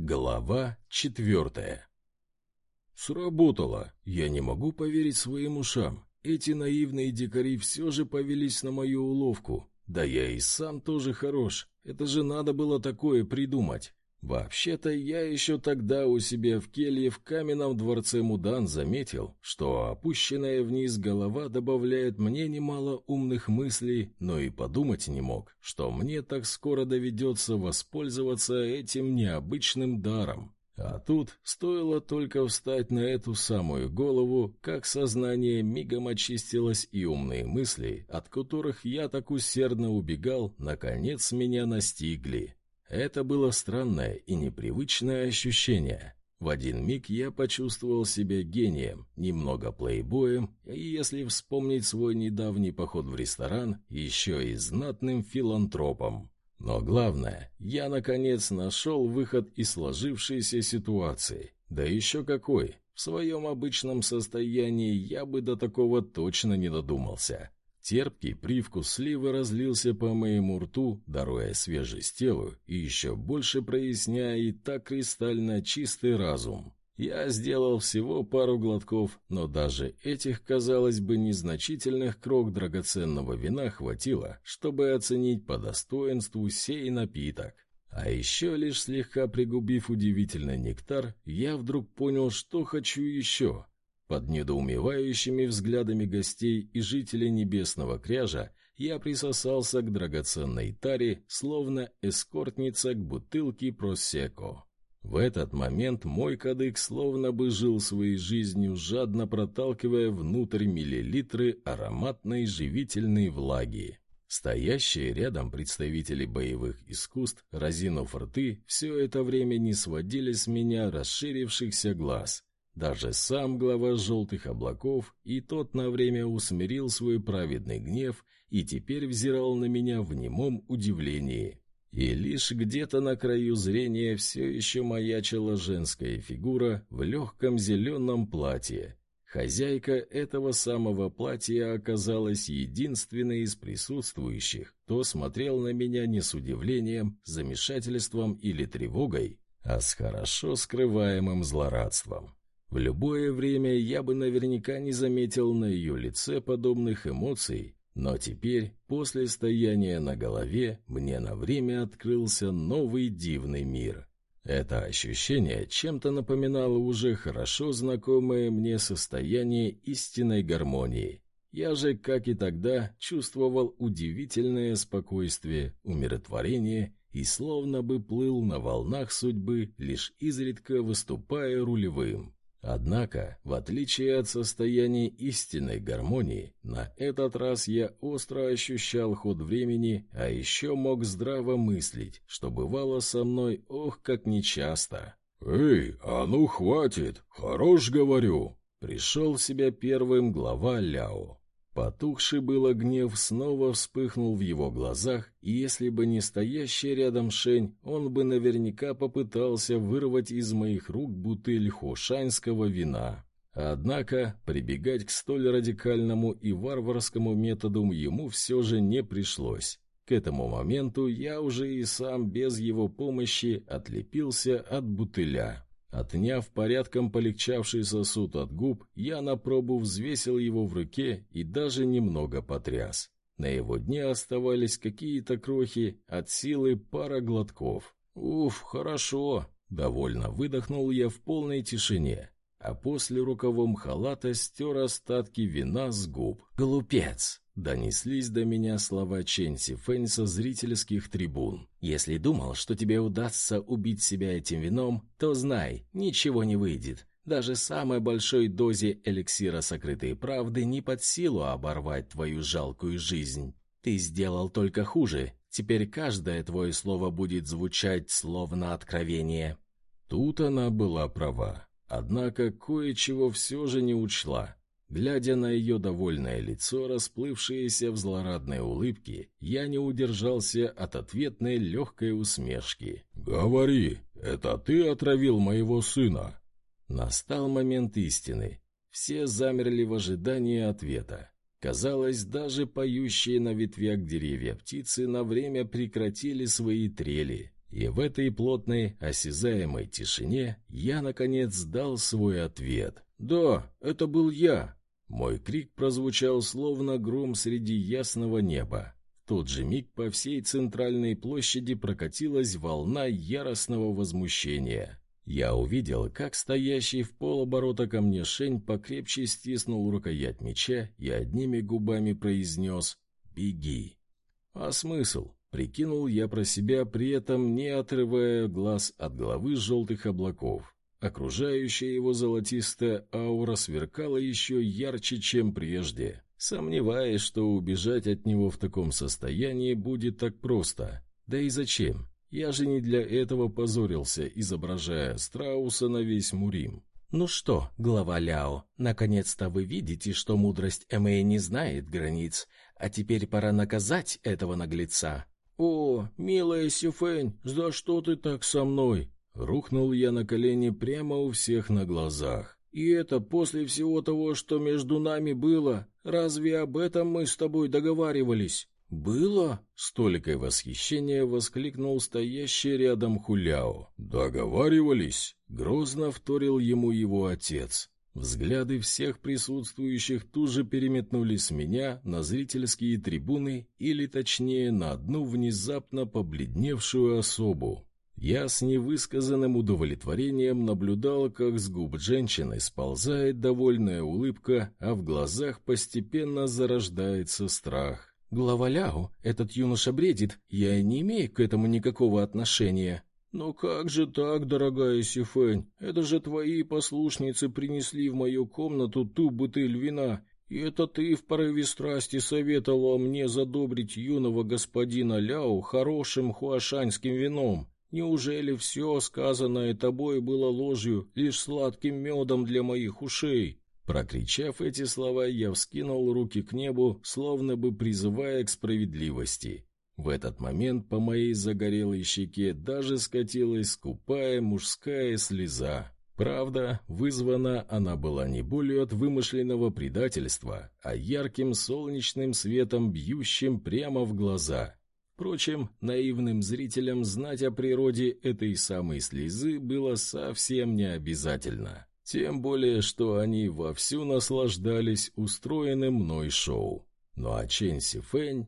Глава четвертая. Сработало. Я не могу поверить своим ушам. Эти наивные дикари все же повелись на мою уловку. Да я и сам тоже хорош. Это же надо было такое придумать. Вообще-то я еще тогда у себя в келье в каменном дворце Мудан заметил, что опущенная вниз голова добавляет мне немало умных мыслей, но и подумать не мог, что мне так скоро доведется воспользоваться этим необычным даром. А тут стоило только встать на эту самую голову, как сознание мигом очистилось и умные мысли, от которых я так усердно убегал, наконец меня настигли. Это было странное и непривычное ощущение. В один миг я почувствовал себя гением, немного плейбоем, и, если вспомнить свой недавний поход в ресторан, еще и знатным филантропом. Но главное, я, наконец, нашел выход из сложившейся ситуации. Да еще какой! В своем обычном состоянии я бы до такого точно не додумался. Терпкий привкус сливы разлился по моему рту, даруя свежесть телу и еще больше проясняя и так кристально чистый разум. Я сделал всего пару глотков, но даже этих, казалось бы, незначительных крок драгоценного вина хватило, чтобы оценить по достоинству сей напиток. А еще лишь слегка пригубив удивительный нектар, я вдруг понял, что хочу еще — под недоумевающими взглядами гостей и жителей Небесного Кряжа я присосался к драгоценной таре, словно эскортница к бутылке просеко. В этот момент мой кадык словно бы жил своей жизнью, жадно проталкивая внутрь миллилитры ароматной живительной влаги. Стоящие рядом представители боевых искусств, разинув рты, все это время не сводили с меня расширившихся глаз — даже сам глава желтых облаков, и тот на время усмирил свой праведный гнев и теперь взирал на меня в немом удивлении. И лишь где-то на краю зрения все еще маячила женская фигура в легком зеленом платье. Хозяйка этого самого платья оказалась единственной из присутствующих, кто смотрел на меня не с удивлением, замешательством или тревогой, а с хорошо скрываемым злорадством. В любое время я бы наверняка не заметил на ее лице подобных эмоций, но теперь, после стояния на голове, мне на время открылся новый дивный мир. Это ощущение чем-то напоминало уже хорошо знакомое мне состояние истинной гармонии. Я же, как и тогда, чувствовал удивительное спокойствие, умиротворение и словно бы плыл на волнах судьбы, лишь изредка выступая рулевым. Однако, в отличие от состояния истинной гармонии, на этот раз я остро ощущал ход времени, а еще мог здраво мыслить, что бывало со мной ох как нечасто. «Эй, а ну хватит! Хорош, говорю!» Пришел в себя первым глава Ляо. Потухший было гнев снова вспыхнул в его глазах, и если бы не стоящий рядом Шень, он бы наверняка попытался вырвать из моих рук бутыль хошанского вина. Однако прибегать к столь радикальному и варварскому методу ему все же не пришлось. К этому моменту я уже и сам без его помощи отлепился от бутыля. Отняв порядком полегчавший сосуд от губ, я на пробу взвесил его в руке и даже немного потряс. На его дне оставались какие-то крохи, от силы пара глотков. «Уф, хорошо!» — довольно выдохнул я в полной тишине, а после рукавом халата стер остатки вина с губ. «Глупец!» Донеслись до меня слова Ченси Фэнь со зрительских трибун. «Если думал, что тебе удастся убить себя этим вином, то знай, ничего не выйдет. Даже самой большой дозе эликсира сокрытой правды не под силу оборвать твою жалкую жизнь. Ты сделал только хуже. Теперь каждое твое слово будет звучать словно откровение». Тут она была права. Однако кое-чего все же не учла. Глядя на ее довольное лицо, расплывшееся в злорадной улыбке, я не удержался от ответной легкой усмешки. «Говори, это ты отравил моего сына?» Настал момент истины. Все замерли в ожидании ответа. Казалось, даже поющие на ветвях деревья птицы на время прекратили свои трели. И в этой плотной, осязаемой тишине я, наконец, дал свой ответ. «Да, это был я!» Мой крик прозвучал словно гром среди ясного неба. В тот же миг по всей центральной площади прокатилась волна яростного возмущения. Я увидел, как стоящий в полоборота ко мне Шень покрепче стиснул рукоять меча и одними губами произнес «Беги». А смысл? Прикинул я про себя, при этом не отрывая глаз от головы желтых облаков. Окружающая его золотистая аура сверкала еще ярче, чем прежде, сомневаясь, что убежать от него в таком состоянии будет так просто. Да и зачем? Я же не для этого позорился, изображая страуса на весь Мурим. «Ну что, глава Ляо, наконец-то вы видите, что мудрость Эмэй не знает границ, а теперь пора наказать этого наглеца». «О, милая Сюфэнь, за что ты так со мной?» Рухнул я на колени прямо у всех на глазах. «И это после всего того, что между нами было. Разве об этом мы с тобой договаривались?» «Было?» — с толикой восхищения воскликнул стоящий рядом Хуляо. «Договаривались?» — грозно вторил ему его отец. Взгляды всех присутствующих тут же переметнулись с меня на зрительские трибуны, или точнее на одну внезапно побледневшую особу. Я с невысказанным удовлетворением наблюдал, как с губ женщины сползает довольная улыбка, а в глазах постепенно зарождается страх. «Глава Ляо, этот юноша бредит, я не имею к этому никакого отношения», «Но как же так, дорогая Сифэнь? Это же твои послушницы принесли в мою комнату ту бутыль вина, и это ты в порыве страсти советовала мне задобрить юного господина Ляо хорошим хуашанским вином. Неужели все сказанное тобой было ложью, лишь сладким медом для моих ушей?» Прокричав эти слова, я вскинул руки к небу, словно бы призывая к справедливости. В этот момент по моей загорелой щеке даже скатилась скупая мужская слеза. Правда, вызвана она была не болью от вымышленного предательства, а ярким солнечным светом, бьющим прямо в глаза. Впрочем, наивным зрителям знать о природе этой самой слезы было совсем не обязательно. Тем более, что они вовсю наслаждались устроенным мной шоу. Ну а Чен Сифэнь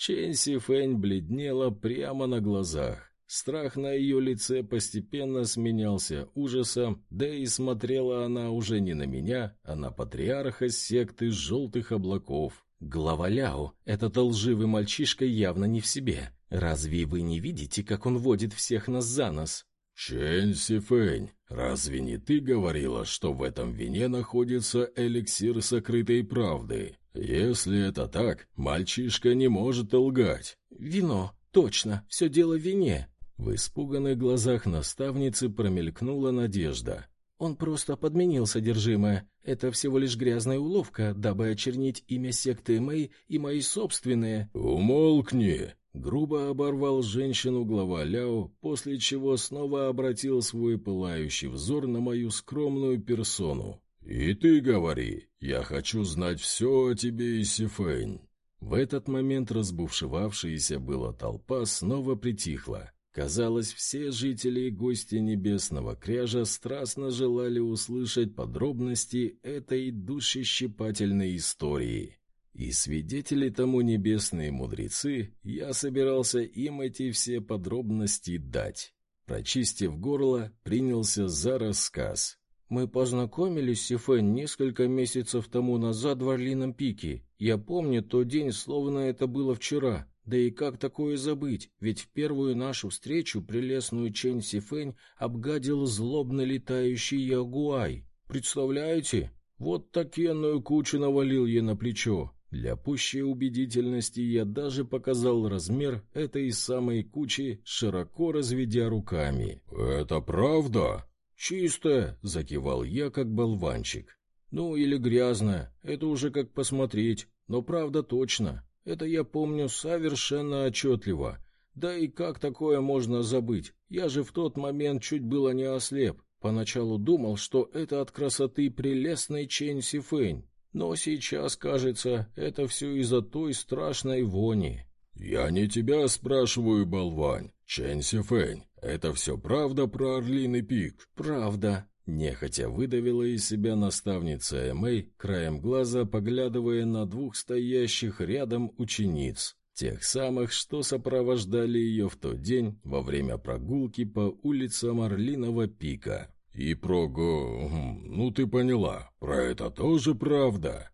Чен Сифэнь бледнела прямо на глазах. Страх на ее лице постепенно сменялся ужасом, да и смотрела она уже не на меня, а на патриарха секты желтых облаков. «Глава Ляо, этот лживый мальчишка явно не в себе. Разве вы не видите, как он водит всех нас за нос?» «Чен Сифэнь, разве не ты говорила, что в этом вине находится эликсир сокрытой правды?» «Если это так, мальчишка не может лгать». «Вино, точно, все дело в вине». В испуганных глазах наставницы промелькнула надежда. Он просто подменил содержимое. Это всего лишь грязная уловка, дабы очернить имя секты Мэй и мои собственные. «Умолкни!» Грубо оборвал женщину глава Ляо, после чего снова обратил свой пылающий взор на мою скромную персону. «И ты говори, я хочу знать все о тебе и Сифэнь». В этот момент разбушевавшаяся была толпа снова притихла. Казалось, все жители и гости Небесного Кряжа страстно желали услышать подробности этой душещипательной истории. И свидетели тому небесные мудрецы, я собирался им эти все подробности дать. Прочистив горло, принялся за рассказ. Мы познакомились с Сифен несколько месяцев тому назад в Орлином пике. Я помню тот день, словно это было вчера. Да и как такое забыть? Ведь в первую нашу встречу прелестную Чэнь Сифэнь обгадил злобно летающий ягуай. Представляете? Вот такенную кучу навалил ей на плечо. Для пущей убедительности я даже показал размер этой самой кучи, широко разведя руками. «Это правда?» «Чисто!» — закивал я, как болванчик. «Ну, или грязно, это уже как посмотреть, но правда точно. Это я помню совершенно отчетливо. Да и как такое можно забыть? Я же в тот момент чуть было не ослеп. Поначалу думал, что это от красоты прелестной Чэнь Сифэнь. Но сейчас, кажется, это все из-за той страшной вони». «Я не тебя спрашиваю, болвань. Чэнь Сифэнь, это все правда про Орлиный пик?» «Правда», Нехотя выдавила из себя наставница Эмэй, краем глаза поглядывая на двух стоящих рядом учениц, тех самых, что сопровождали ее в тот день во время прогулки по улицам Орлиного пика. «И про го... ну ты поняла, про это тоже правда?»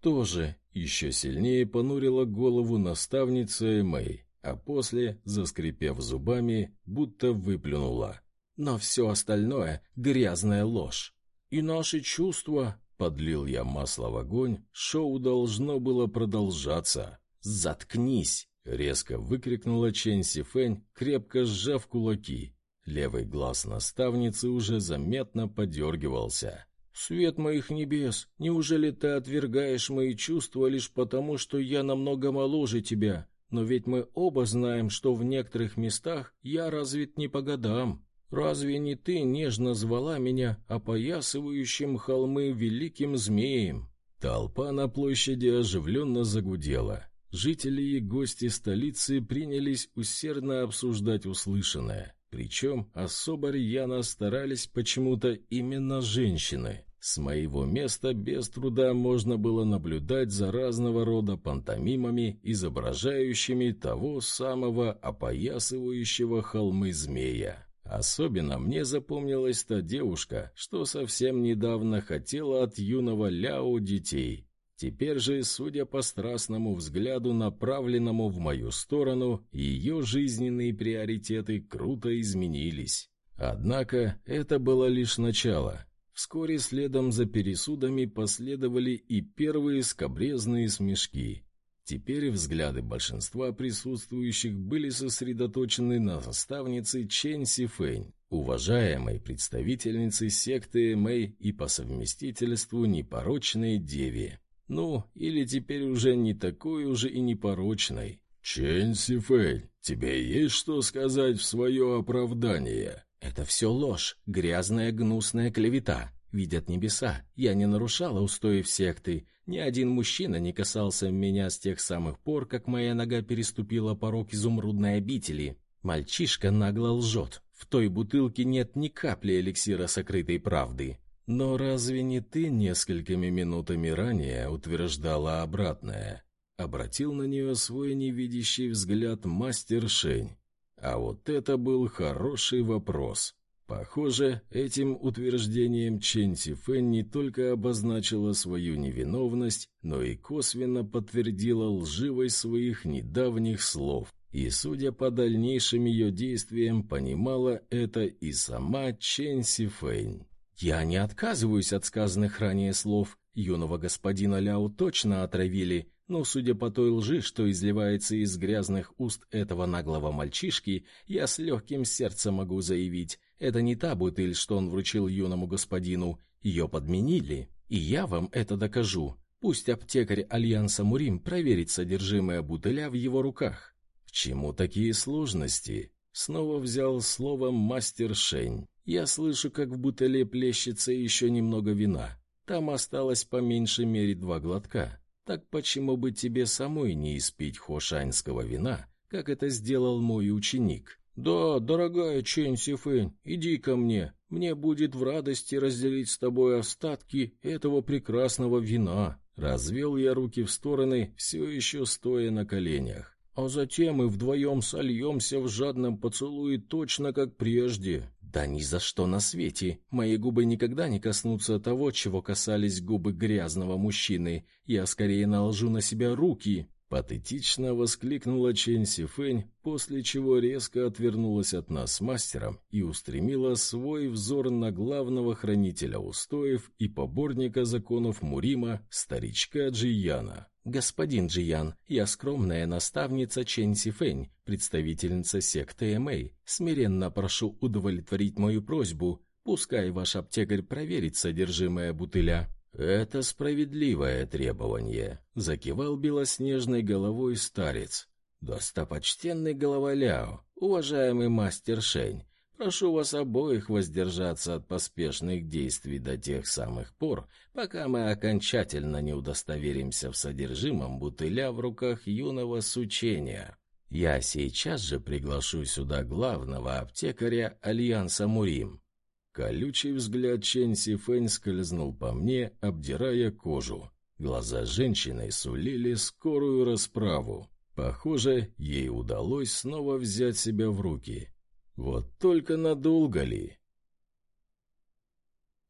«Тоже», — еще сильнее понурила голову наставница Эмэй, а после, заскрипев зубами, будто выплюнула. Но все остальное — грязная ложь. И наши чувства... Подлил я масло в огонь, шоу должно было продолжаться. «Заткнись!» — резко выкрикнула Чен Сифэнь, крепко сжав кулаки. Левый глаз наставницы уже заметно подергивался. «Свет моих небес, неужели ты отвергаешь мои чувства лишь потому, что я намного моложе тебя? Но ведь мы оба знаем, что в некоторых местах я развит не по годам». Разве не ты нежно звала меня опоясывающим холмы великим змеем? Толпа на площади оживленно загудела. Жители и гости столицы принялись усердно обсуждать услышанное. Причем особо рьяно старались почему-то именно женщины. С моего места без труда можно было наблюдать за разного рода пантомимами, изображающими того самого опоясывающего холмы змея. Особенно мне запомнилась та девушка, что совсем недавно хотела от юного Ляо детей. Теперь же, судя по страстному взгляду, направленному в мою сторону, ее жизненные приоритеты круто изменились. Однако это было лишь начало. Вскоре следом за пересудами последовали и первые скобрезные смешки. Теперь взгляды большинства присутствующих были сосредоточены на наставнице Чен Сифэнь, уважаемой представительнице секты Мэй и по совместительству непорочной деве. Ну, или теперь уже не такой уже и непорочной. «Чен Сифэнь, тебе есть что сказать в свое оправдание?» «Это все ложь, грязная гнусная клевета. Видят небеса, я не нарушала устоев секты, ни один мужчина не касался меня с тех самых пор, как моя нога переступила порог изумрудной обители. Мальчишка нагло лжет. В той бутылке нет ни капли эликсира сокрытой правды. Но разве не ты несколькими минутами ранее утверждала обратное? Обратил на нее свой невидящий взгляд мастер Шень. А вот это был хороший вопрос. Похоже, этим утверждением Чен Фэн не только обозначила свою невиновность, но и косвенно подтвердила лживость своих недавних слов. И, судя по дальнейшим ее действиям, понимала это и сама Чен Фэн. «Я не отказываюсь от сказанных ранее слов. Юного господина Ляо точно отравили, но, судя по той лжи, что изливается из грязных уст этого наглого мальчишки, я с легким сердцем могу заявить, это не та бутыль, что он вручил юному господину. Ее подменили. И я вам это докажу. Пусть аптекарь Альянса Мурим проверит содержимое бутыля в его руках. К чему такие сложности? Снова взял слово мастер Шень. Я слышу, как в бутыле плещется еще немного вина. Там осталось по меньшей мере два глотка. Так почему бы тебе самой не испить хошаньского вина, как это сделал мой ученик? «Да, дорогая Чэнь Сифэнь, иди ко мне. Мне будет в радости разделить с тобой остатки этого прекрасного вина». Развел я руки в стороны, все еще стоя на коленях. А затем мы вдвоем сольемся в жадном поцелуе точно как прежде. Да ни за что на свете. Мои губы никогда не коснутся того, чего касались губы грязного мужчины. Я скорее наложу на себя руки, Патетично воскликнула Чен Сифэнь, после чего резко отвернулась от нас с мастером и устремила свой взор на главного хранителя устоев и поборника законов Мурима, старичка Джияна. «Господин Джиян, я скромная наставница Чен Сифэнь, представительница секты Эмэй. Смиренно прошу удовлетворить мою просьбу. Пускай ваш аптекарь проверит содержимое бутыля». «Это справедливое требование», — закивал белоснежной головой старец. «Достопочтенный голова Ляо, уважаемый мастер Шень, прошу вас обоих воздержаться от поспешных действий до тех самых пор, пока мы окончательно не удостоверимся в содержимом бутыля в руках юного сучения». Я сейчас же приглашу сюда главного аптекаря Альянса Мурим. Колючий взгляд Чэнь Сифэнь скользнул по мне, обдирая кожу. Глаза женщины сулили скорую расправу. Похоже, ей удалось снова взять себя в руки. Вот только надолго ли?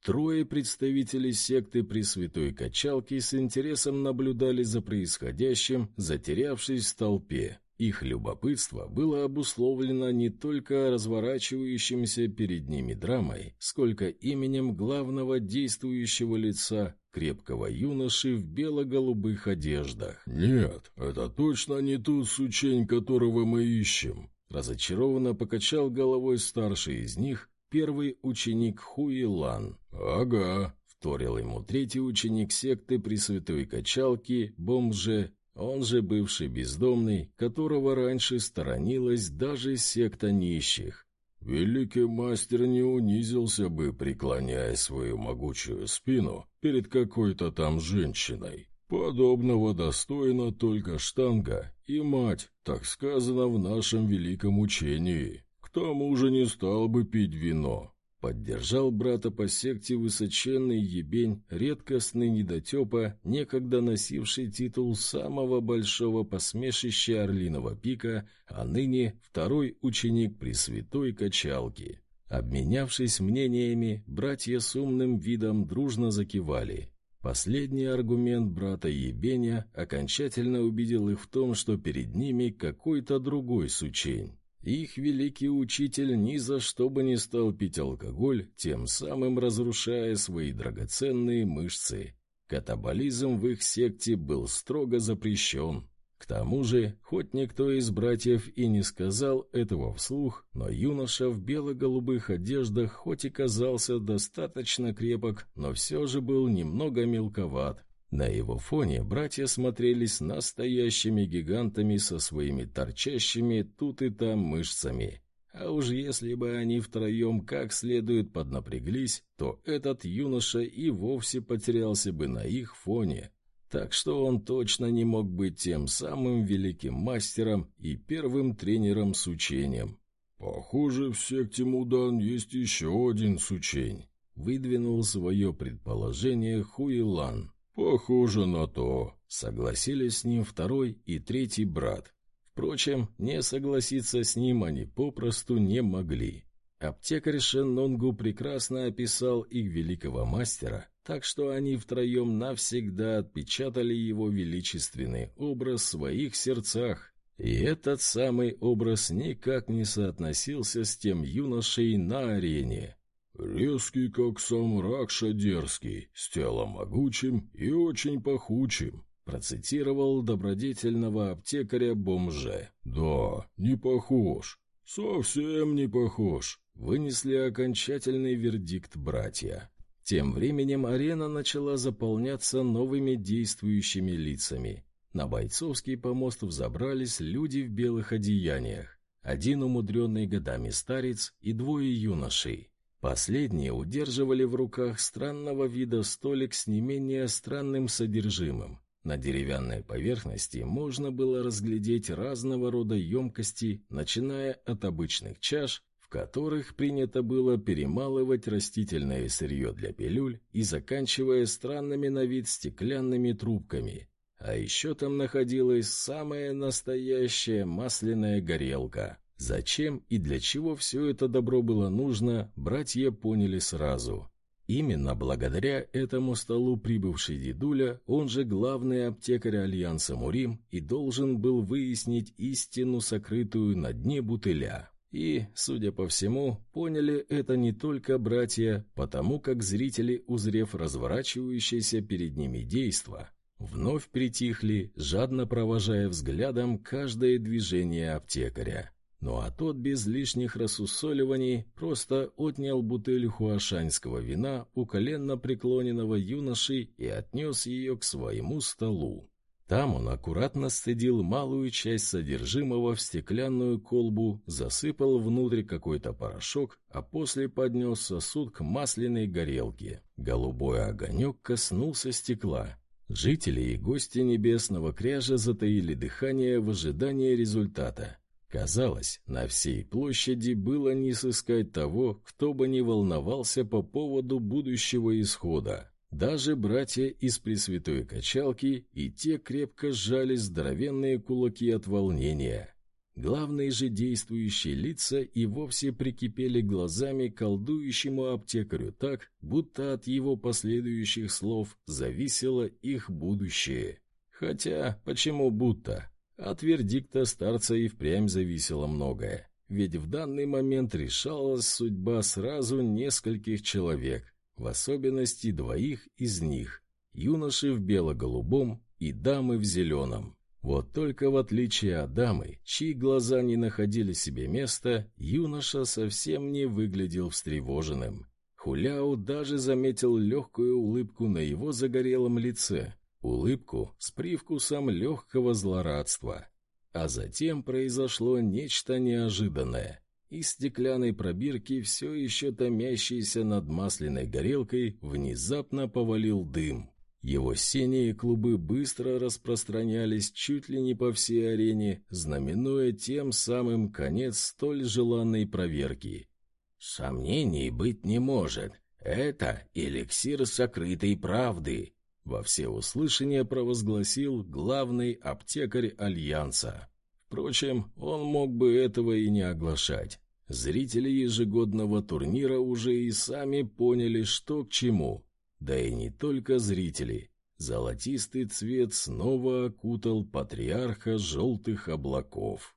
Трое представителей секты Пресвятой Качалки с интересом наблюдали за происходящим, затерявшись в толпе. Их любопытство было обусловлено не только разворачивающимся перед ними драмой, сколько именем главного действующего лица, крепкого юноши в бело-голубых одеждах. «Нет, это точно не тот сучень, которого мы ищем», разочарованно покачал головой старший из них, первый ученик Хуилан. «Ага», — вторил ему третий ученик секты Пресвятой Качалки, бомже он же бывший бездомный, которого раньше сторонилась даже секта нищих. Великий мастер не унизился бы, преклоняя свою могучую спину перед какой-то там женщиной. Подобного достойна только штанга и мать, так сказано в нашем великом учении. К тому же не стал бы пить вино, Поддержал брата по секте высоченный ебень, редкостный недотепа, некогда носивший титул самого большого посмешища Орлиного пика, а ныне второй ученик Пресвятой Качалки. Обменявшись мнениями, братья с умным видом дружно закивали. Последний аргумент брата Ебеня окончательно убедил их в том, что перед ними какой-то другой сучень. Их великий учитель ни за что бы не стал пить алкоголь, тем самым разрушая свои драгоценные мышцы. Катаболизм в их секте был строго запрещен. К тому же, хоть никто из братьев и не сказал этого вслух, но юноша в бело-голубых одеждах хоть и казался достаточно крепок, но все же был немного мелковат. На его фоне братья смотрелись настоящими гигантами со своими торчащими тут и там мышцами. А уж если бы они втроем как следует поднапряглись, то этот юноша и вовсе потерялся бы на их фоне. Так что он точно не мог быть тем самым великим мастером и первым тренером с учением. «Похоже, в секте Мудан есть еще один сучень», — выдвинул свое предположение Хуилан. «Похоже на то», — согласились с ним второй и третий брат. Впрочем, не согласиться с ним они попросту не могли. Аптекарь Шеннонгу прекрасно описал их великого мастера, так что они втроем навсегда отпечатали его величественный образ в своих сердцах. И этот самый образ никак не соотносился с тем юношей на арене. Резкий, как сам Ракша дерзкий, с телом могучим и очень пахучим, процитировал добродетельного аптекаря бомже. Да, не похож, совсем не похож, вынесли окончательный вердикт братья. Тем временем арена начала заполняться новыми действующими лицами. На бойцовский помост взобрались люди в белых одеяниях. Один умудренный годами старец и двое юношей. Последние удерживали в руках странного вида столик с не менее странным содержимым. На деревянной поверхности можно было разглядеть разного рода емкости, начиная от обычных чаш, в которых принято было перемалывать растительное сырье для пилюль, и заканчивая странными на вид стеклянными трубками. А еще там находилась самая настоящая масляная горелка, Зачем и для чего все это добро было нужно, братья поняли сразу. Именно благодаря этому столу прибывший дедуля, он же главный аптекарь Альянса Мурим, и должен был выяснить истину, сокрытую на дне бутыля. И, судя по всему, поняли это не только братья, потому как зрители, узрев разворачивающееся перед ними действо, вновь притихли, жадно провожая взглядом каждое движение аптекаря. Ну а тот без лишних рассусоливаний просто отнял бутыль хуашаньского вина у коленно преклоненного юноши и отнес ее к своему столу. Там он аккуратно сцедил малую часть содержимого в стеклянную колбу, засыпал внутрь какой-то порошок, а после поднес сосуд к масляной горелке. Голубой огонек коснулся стекла. Жители и гости небесного кряжа затаили дыхание в ожидании результата. Казалось, на всей площади было не сыскать того, кто бы не волновался по поводу будущего исхода. Даже братья из Пресвятой Качалки и те крепко сжали здоровенные кулаки от волнения. Главные же действующие лица и вовсе прикипели глазами колдующему аптекарю так, будто от его последующих слов зависело их будущее. Хотя, почему будто? От вердикта старца и впрямь зависело многое. Ведь в данный момент решалась судьба сразу нескольких человек, в особенности двоих из них, юноши в бело-голубом и дамы в зеленом. Вот только в отличие от дамы, чьи глаза не находили себе места, юноша совсем не выглядел встревоженным. Хуляу даже заметил легкую улыбку на его загорелом лице, улыбку с привкусом легкого злорадства. А затем произошло нечто неожиданное. Из стеклянной пробирки, все еще томящейся над масляной горелкой, внезапно повалил дым. Его синие клубы быстро распространялись чуть ли не по всей арене, знаменуя тем самым конец столь желанной проверки. «Сомнений быть не может. Это эликсир сокрытой правды», — во всеуслышание провозгласил главный аптекарь Альянса. Впрочем, он мог бы этого и не оглашать. Зрители ежегодного турнира уже и сами поняли, что к чему — да и не только зрители. Золотистый цвет снова окутал патриарха желтых облаков.